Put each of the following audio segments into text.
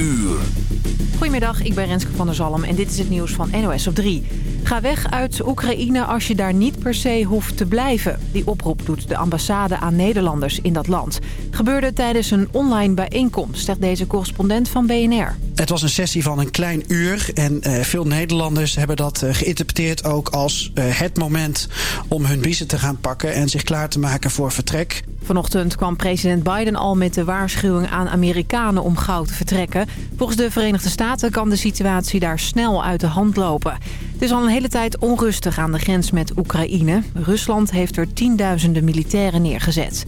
uur. Goedemiddag, ik ben Renske van der Zalm en dit is het nieuws van NOS op 3. Ga weg uit Oekraïne als je daar niet per se hoeft te blijven. Die oproep doet de ambassade aan Nederlanders in dat land. Gebeurde tijdens een online bijeenkomst, zegt deze correspondent van BNR. Het was een sessie van een klein uur en uh, veel Nederlanders hebben dat uh, geïnterpreteerd ook als uh, het moment om hun biezen te gaan pakken en zich klaar te maken voor vertrek. Vanochtend kwam president Biden al met de waarschuwing aan Amerikanen om gauw te vertrekken. Volgens de Verenigde Staten kan de situatie daar snel uit de hand lopen. Het is al een hele tijd onrustig aan de grens met Oekraïne. Rusland heeft er tienduizenden militairen neergezet.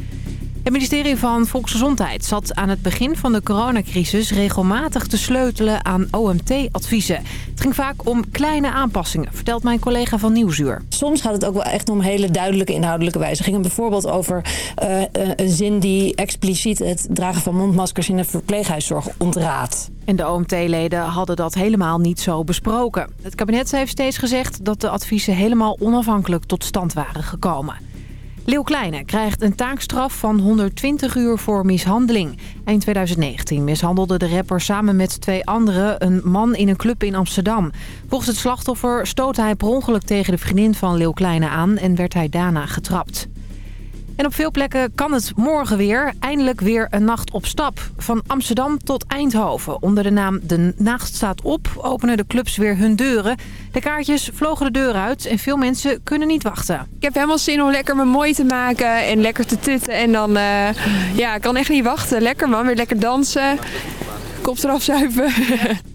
Het ministerie van Volksgezondheid zat aan het begin van de coronacrisis regelmatig te sleutelen aan OMT-adviezen. Het ging vaak om kleine aanpassingen, vertelt mijn collega van Nieuwsuur. Soms gaat het ook wel echt om hele duidelijke inhoudelijke wijzigingen. Bijvoorbeeld over uh, een zin die expliciet het dragen van mondmaskers in de verpleeghuiszorg ontraadt. En de OMT-leden hadden dat helemaal niet zo besproken. Het kabinet heeft steeds gezegd dat de adviezen helemaal onafhankelijk tot stand waren gekomen. Leeuw Kleine krijgt een taakstraf van 120 uur voor mishandeling. Eind 2019 mishandelde de rapper samen met twee anderen een man in een club in Amsterdam. Volgens het slachtoffer stootte hij per ongeluk tegen de vriendin van Leeuw Kleine aan en werd hij daarna getrapt. En op veel plekken kan het morgen weer. Eindelijk weer een nacht op stap. Van Amsterdam tot Eindhoven. Onder de naam De Nacht staat op openen de clubs weer hun deuren. De kaartjes vlogen de deur uit en veel mensen kunnen niet wachten. Ik heb helemaal zin om lekker me mooi te maken en lekker te tutten. En dan, uh, ja, ik kan echt niet wachten. Lekker man, weer lekker dansen. Kop eraf zuipen.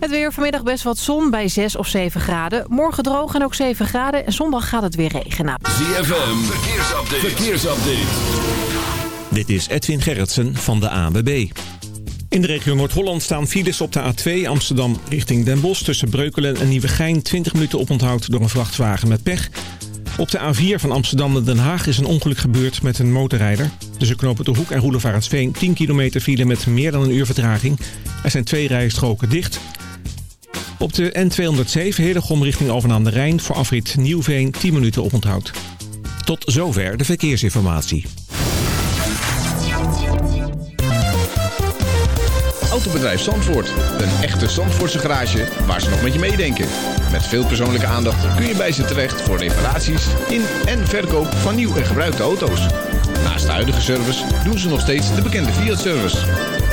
Het weer vanmiddag best wat zon bij 6 of 7 graden. Morgen droog en ook 7 graden. En zondag gaat het weer regenen. ZFM, verkeersupdate. verkeersupdate. Dit is Edwin Gerritsen van de ANWB. In de regio Noord-Holland staan files op de A2 Amsterdam richting Den Bosch... tussen Breukelen en Nieuwegein 20 minuten oponthoud door een vrachtwagen met pech. Op de A4 van Amsterdam naar Den Haag is een ongeluk gebeurd met een motorrijder. Tussen knopen de Hoek en Roelevarensveen 10 kilometer file met meer dan een uur vertraging. Er zijn twee rijstroken dicht... Op de N207 Hillegom richting Alphen aan de Rijn voor afrit Nieuwveen 10 minuten oponthoud. Tot zover de verkeersinformatie. Autobedrijf Zandvoort. Een echte Zandvoortse garage waar ze nog met je meedenken. Met veel persoonlijke aandacht kun je bij ze terecht voor reparaties in en verkoop van nieuw en gebruikte auto's. Naast de huidige service doen ze nog steeds de bekende Fiat-service.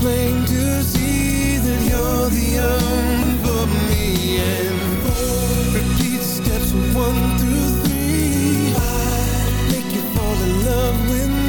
plain to see that you're the only for me. And repeat steps one through three. I make you fall in love with me.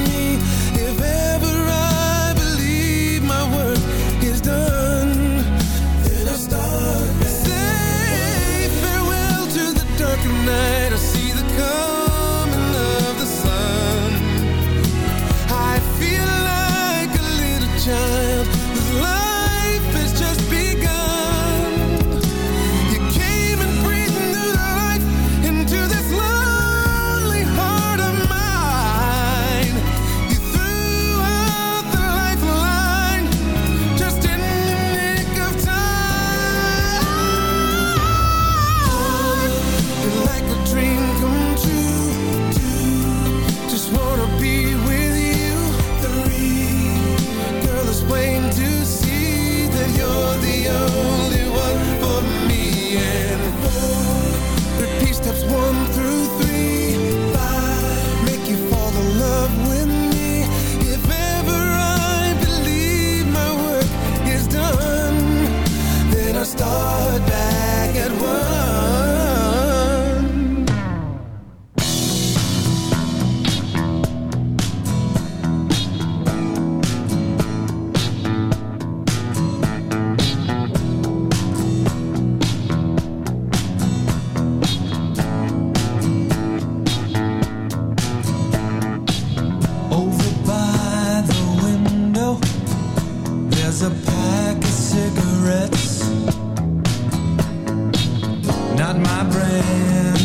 not my brand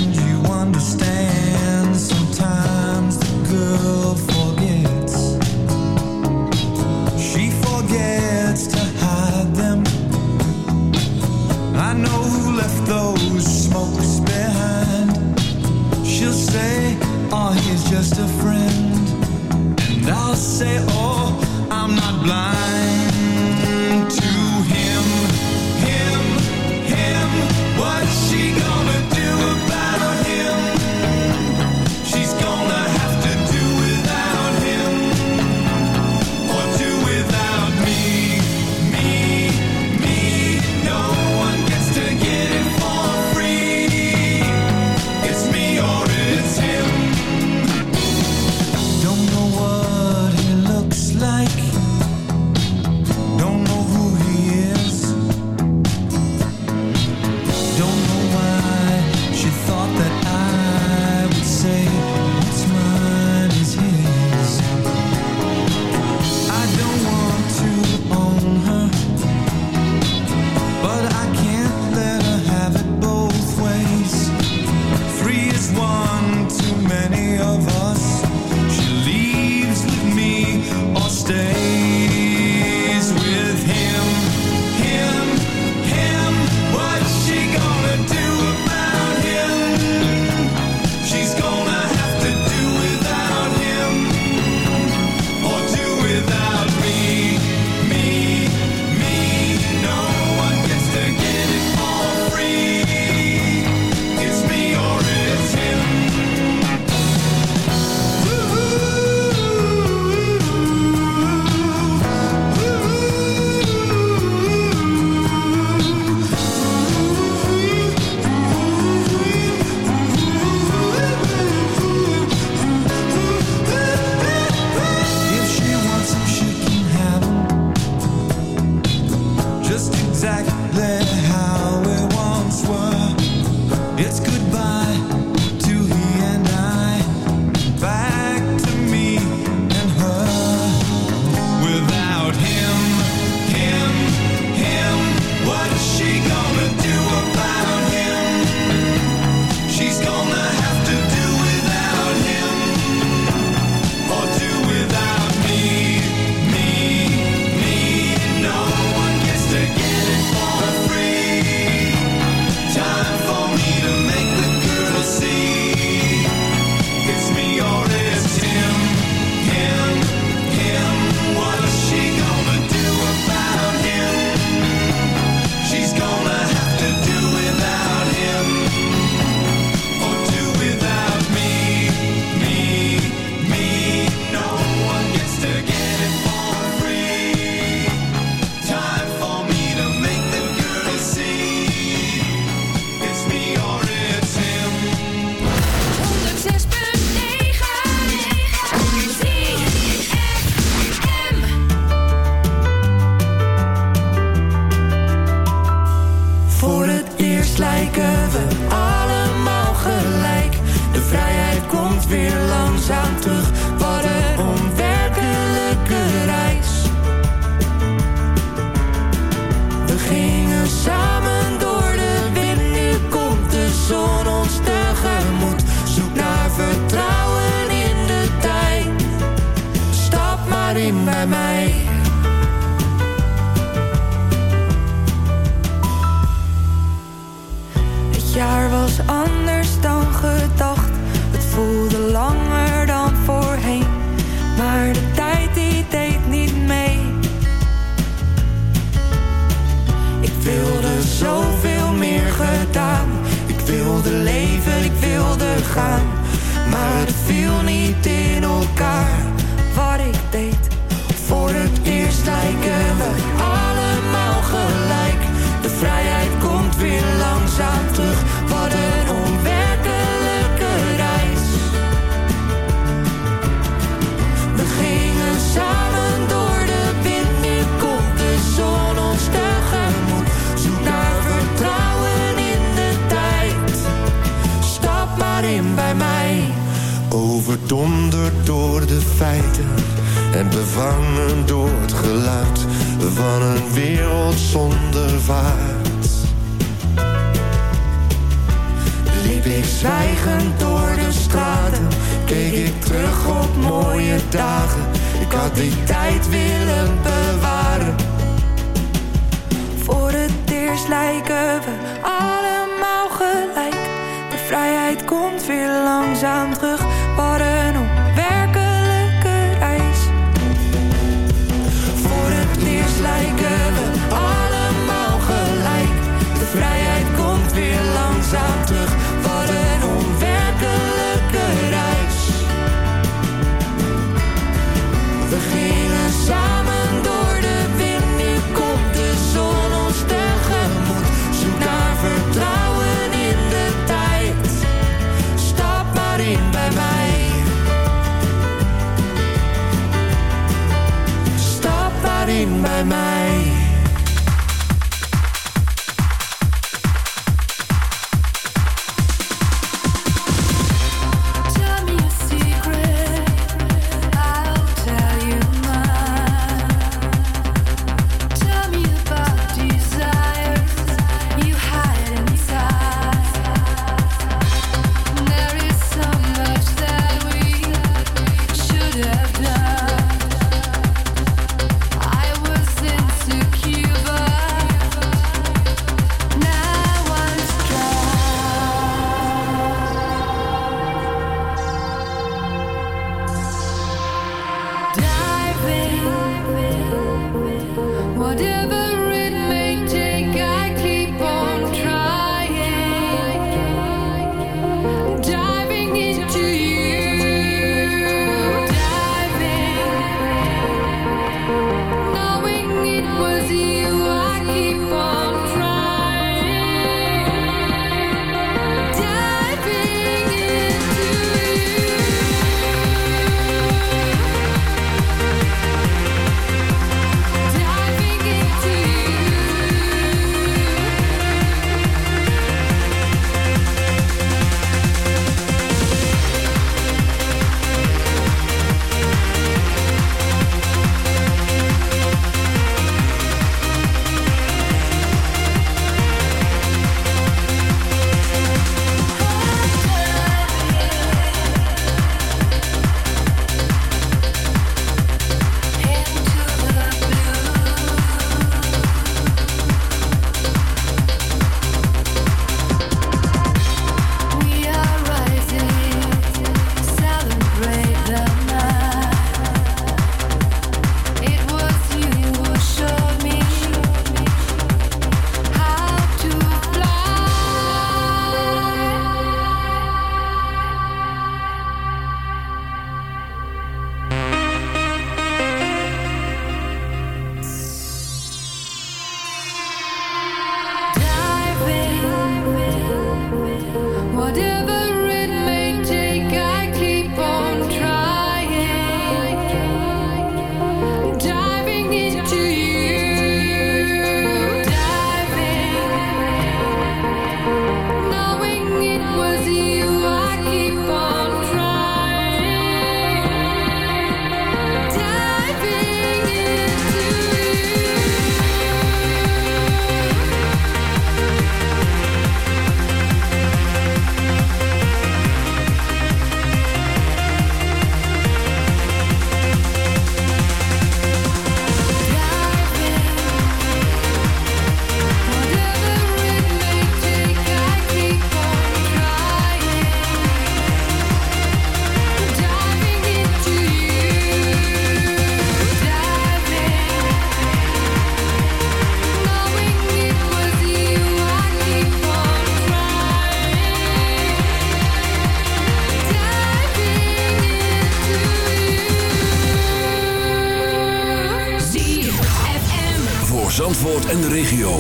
Zandvoort en de regio.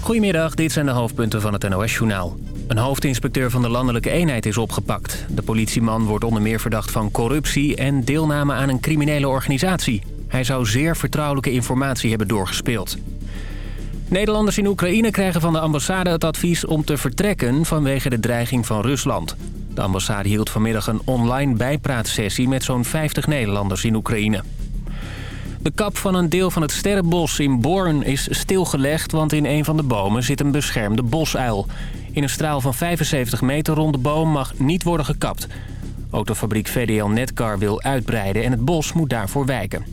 Goedemiddag, dit zijn de hoofdpunten van het NOS-journaal. Een hoofdinspecteur van de landelijke eenheid is opgepakt. De politieman wordt onder meer verdacht van corruptie en deelname aan een criminele organisatie. Hij zou zeer vertrouwelijke informatie hebben doorgespeeld. Nederlanders in Oekraïne krijgen van de ambassade het advies om te vertrekken vanwege de dreiging van Rusland. De ambassade hield vanmiddag een online bijpraatsessie met zo'n 50 Nederlanders in Oekraïne. De kap van een deel van het Sterrenbos in Born is stilgelegd... want in een van de bomen zit een beschermde bosuil. In een straal van 75 meter rond de boom mag niet worden gekapt. Autofabriek VDL Netcar wil uitbreiden en het bos moet daarvoor wijken.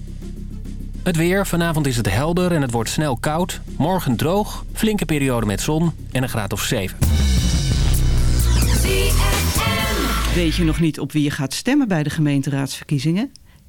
Het weer. Vanavond is het helder en het wordt snel koud. Morgen droog, flinke periode met zon en een graad of 7. Weet je nog niet op wie je gaat stemmen bij de gemeenteraadsverkiezingen?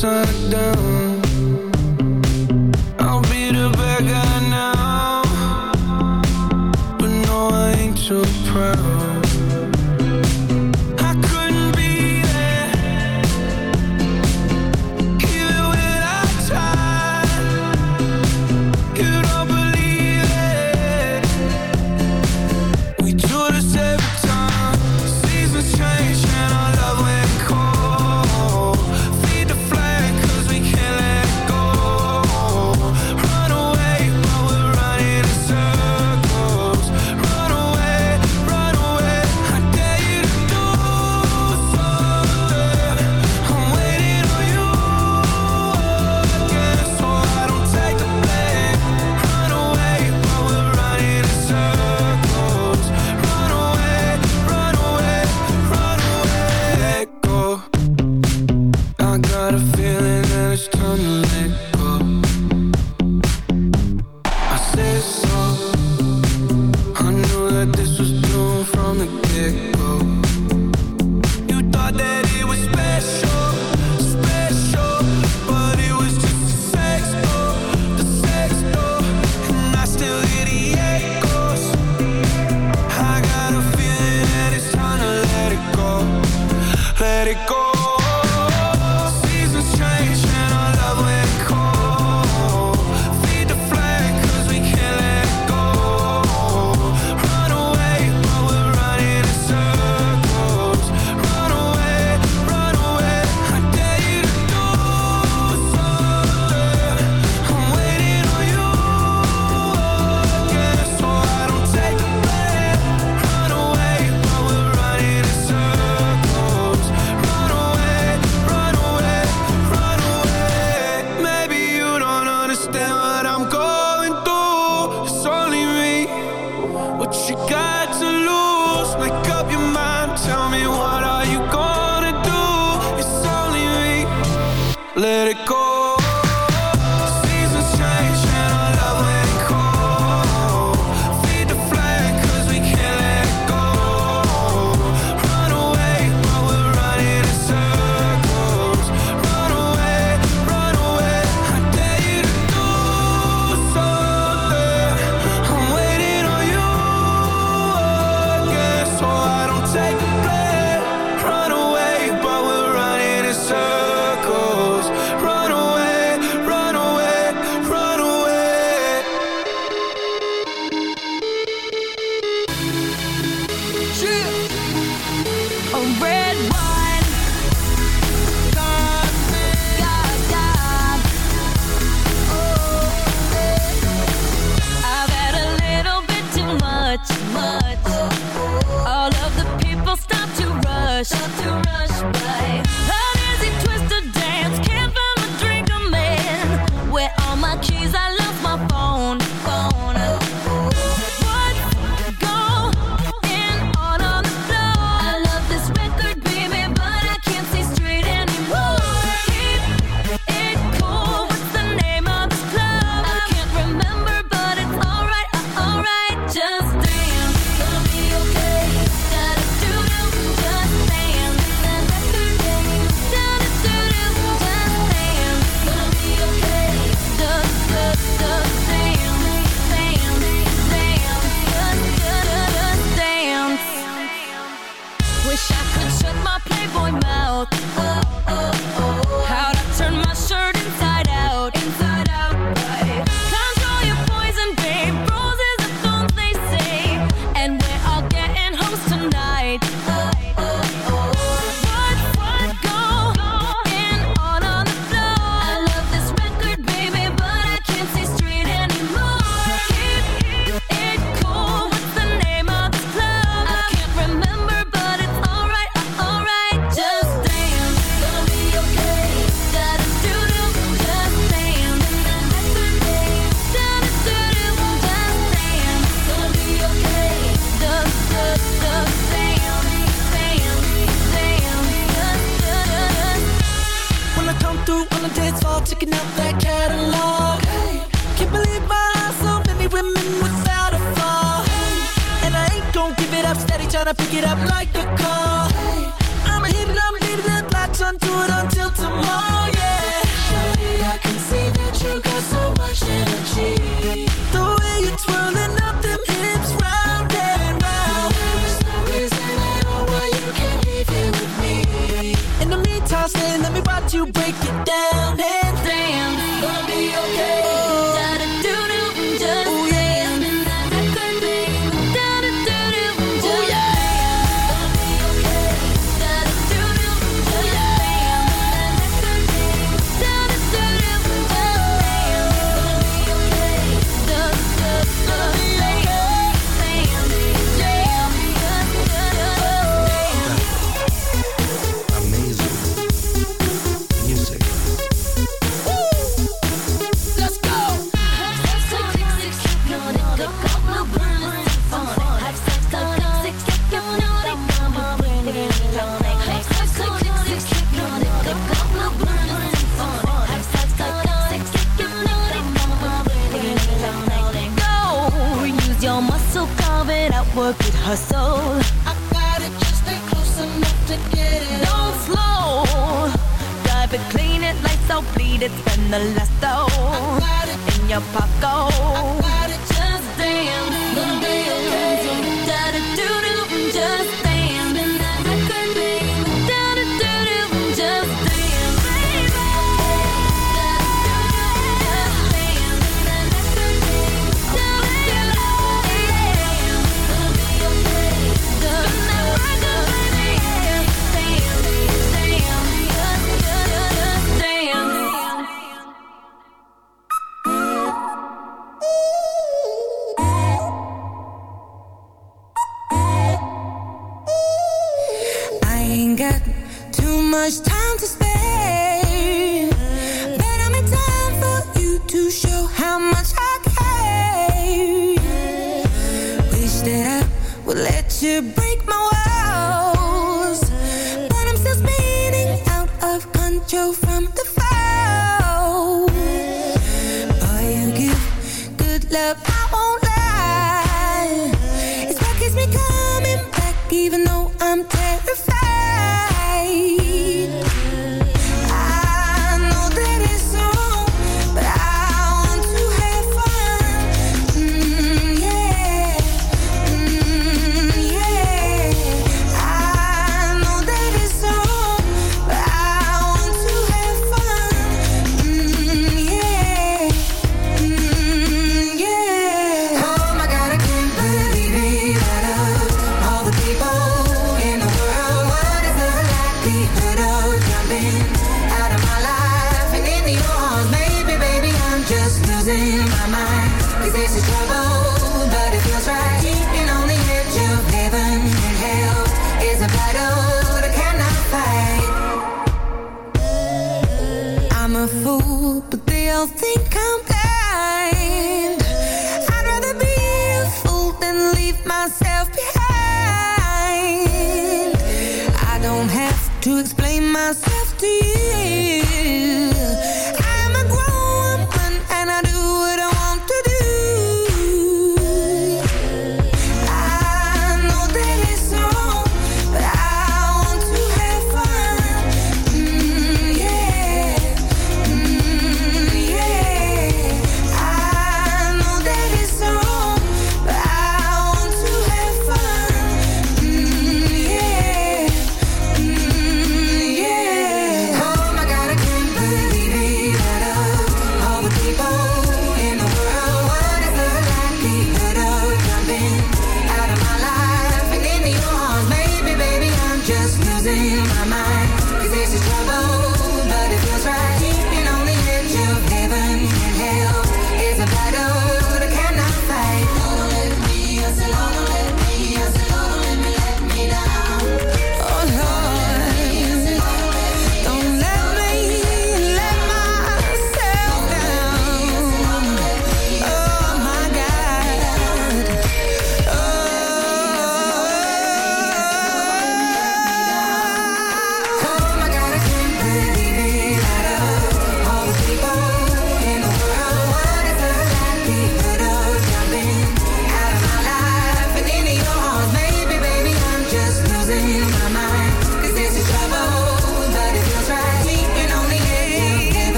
sundown.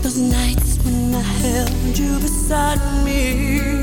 Those nights when I held you beside me.